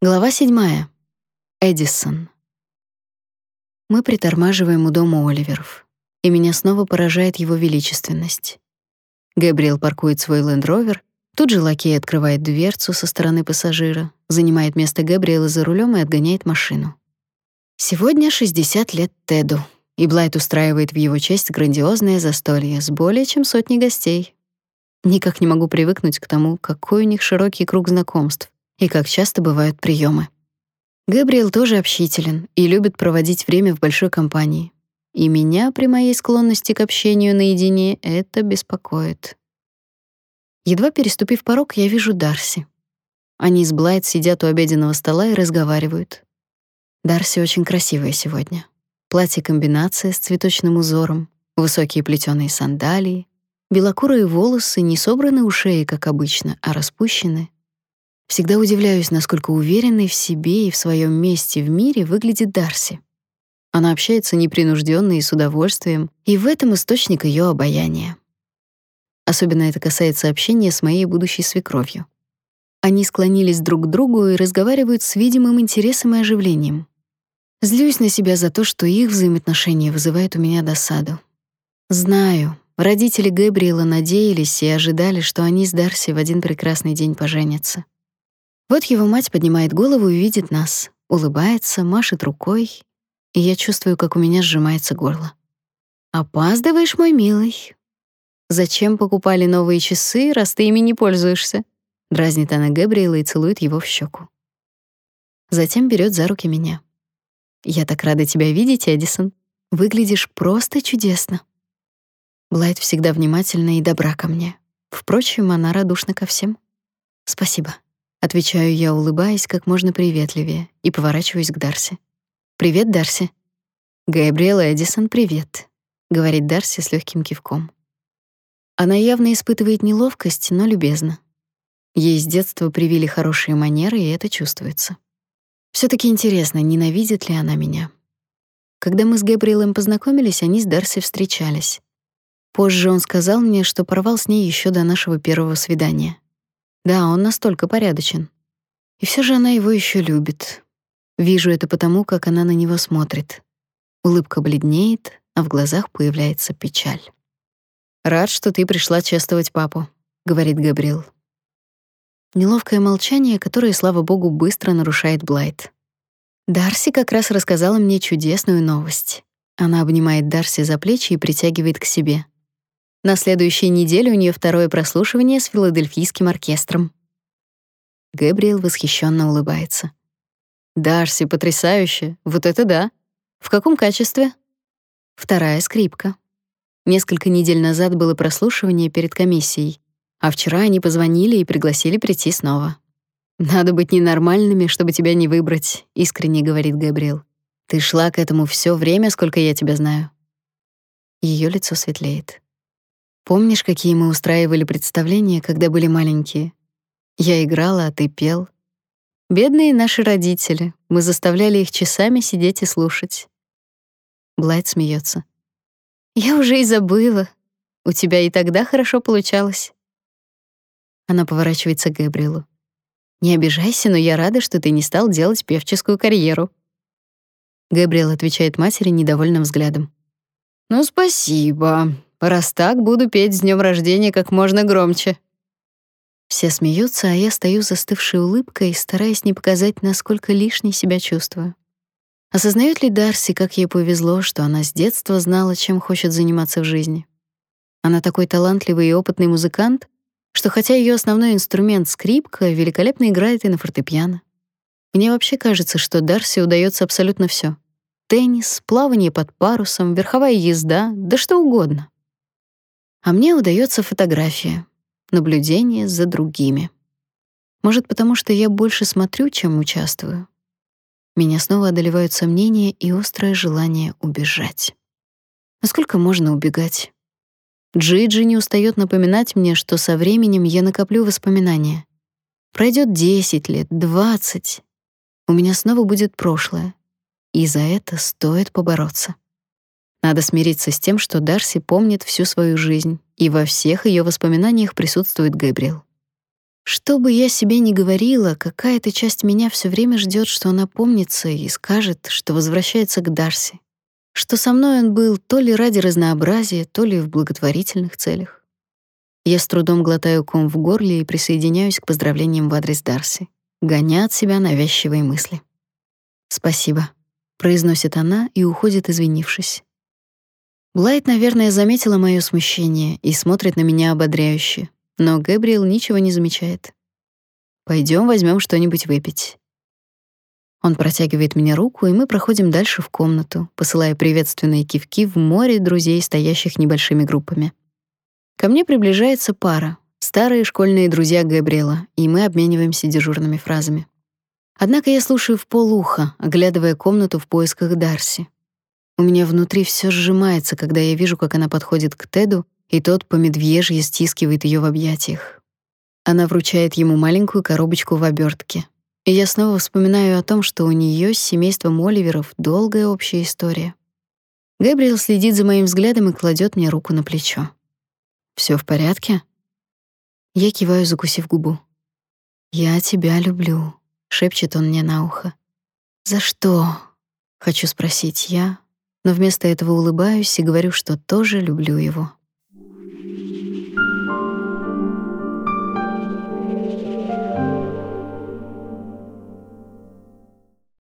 Глава 7. Эдисон. Мы притормаживаем у дома Оливеров, и меня снова поражает его величественность. Габриэл паркует свой Land тут же лакей открывает дверцу со стороны пассажира, занимает место Габриэла за рулем и отгоняет машину. Сегодня 60 лет Теду, и Блайт устраивает в его честь грандиозное застолье с более чем сотней гостей. Никак не могу привыкнуть к тому, какой у них широкий круг знакомств и как часто бывают приемы. Габриэл тоже общителен и любит проводить время в большой компании. И меня при моей склонности к общению наедине это беспокоит. Едва переступив порог, я вижу Дарси. Они с Блайт сидят у обеденного стола и разговаривают. Дарси очень красивая сегодня. Платье-комбинация с цветочным узором, высокие плетёные сандалии, белокурые волосы не собраны у шеи, как обычно, а распущены, Всегда удивляюсь, насколько уверенной в себе и в своем месте в мире выглядит Дарси. Она общается непринужденно и с удовольствием, и в этом источник ее обаяния. Особенно это касается общения с моей будущей свекровью. Они склонились друг к другу и разговаривают с видимым интересом и оживлением. Злюсь на себя за то, что их взаимоотношения вызывают у меня досаду. Знаю, родители Гэбриэла надеялись и ожидали, что они с Дарси в один прекрасный день поженятся. Вот его мать поднимает голову и видит нас, улыбается, машет рукой, и я чувствую, как у меня сжимается горло. «Опаздываешь, мой милый». «Зачем покупали новые часы, раз ты ими не пользуешься?» Дразнит она Габриэла и целует его в щеку. Затем берет за руки меня. «Я так рада тебя видеть, Эдисон. Выглядишь просто чудесно». Блайт всегда внимательна и добра ко мне. Впрочем, она радушна ко всем. «Спасибо». Отвечаю я, улыбаясь как можно приветливее, и поворачиваюсь к Дарси. «Привет, Дарси». «Габриэл Эдисон, привет», — говорит Дарси с легким кивком. Она явно испытывает неловкость, но любезно. Ей с детства привили хорошие манеры, и это чувствуется. все таки интересно, ненавидит ли она меня. Когда мы с Габриэлем познакомились, они с Дарси встречались. Позже он сказал мне, что порвал с ней еще до нашего первого свидания. Да, он настолько порядочен. И все же она его еще любит. Вижу это потому, как она на него смотрит. Улыбка бледнеет, а в глазах появляется печаль. «Рад, что ты пришла чествовать папу», — говорит Габриэл. Неловкое молчание, которое, слава богу, быстро нарушает Блайт. Дарси как раз рассказала мне чудесную новость. Она обнимает Дарси за плечи и притягивает к себе. На следующей неделе у нее второе прослушивание с филадельфийским оркестром. Гэбриэл восхищенно улыбается. Дарси, потрясающе. Вот это да. В каком качестве? Вторая скрипка. Несколько недель назад было прослушивание перед комиссией, а вчера они позвонили и пригласили прийти снова. Надо быть ненормальными, чтобы тебя не выбрать, искренне говорит Габриэл. Ты шла к этому все время, сколько я тебя знаю. Ее лицо светлеет. Помнишь, какие мы устраивали представления, когда были маленькие? Я играла, а ты пел. Бедные наши родители. Мы заставляли их часами сидеть и слушать. Блайт смеется. Я уже и забыла. У тебя и тогда хорошо получалось. Она поворачивается к Габриэлу. Не обижайся, но я рада, что ты не стал делать певческую карьеру. Габриэл отвечает матери недовольным взглядом. Ну, спасибо. Раз так, буду петь с днем рождения как можно громче. Все смеются, а я стою застывшей улыбкой, стараясь не показать, насколько лишней себя чувствую. Осознает ли Дарси, как ей повезло, что она с детства знала, чем хочет заниматься в жизни? Она такой талантливый и опытный музыкант, что хотя ее основной инструмент скрипка великолепно играет и на фортепиано. Мне вообще кажется, что Дарси удается абсолютно все: Теннис, плавание под парусом, верховая езда, да что угодно. А мне удается фотография, наблюдение за другими. Может, потому что я больше смотрю, чем участвую. Меня снова одолевают сомнения и острое желание убежать. Насколько можно убегать? Джиджи не устает напоминать мне, что со временем я накоплю воспоминания. Пройдет 10 лет, 20. У меня снова будет прошлое. И за это стоит побороться. Надо смириться с тем, что Дарси помнит всю свою жизнь, и во всех ее воспоминаниях присутствует Гэбриэл. Что бы я себе ни говорила, какая-то часть меня все время ждет, что она помнится и скажет, что возвращается к Дарси, что со мной он был то ли ради разнообразия, то ли в благотворительных целях. Я с трудом глотаю ком в горле и присоединяюсь к поздравлениям в адрес Дарси, гоня от себя навязчивые мысли. «Спасибо», — произносит она и уходит, извинившись. Блайт, наверное, заметила моё смущение и смотрит на меня ободряюще, но Гэбриэл ничего не замечает. Пойдем возьмем что-нибудь выпить. Он протягивает мне руку, и мы проходим дальше в комнату, посылая приветственные кивки в море друзей, стоящих небольшими группами. Ко мне приближается пара, старые школьные друзья Габриэла, и мы обмениваемся дежурными фразами. Однако я слушаю в полуха, оглядывая комнату в поисках Дарси. У меня внутри все сжимается, когда я вижу, как она подходит к Теду и тот по медвежьи стискивает ее в объятиях. Она вручает ему маленькую коробочку в обертке. И я снова вспоминаю о том, что у нее с семейством Оливеров долгая общая история. Габриэл следит за моим взглядом и кладет мне руку на плечо. Все в порядке? Я киваю, закусив губу. Я тебя люблю, шепчет он мне на ухо. За что? Хочу спросить я, но вместо этого улыбаюсь и говорю, что тоже люблю его.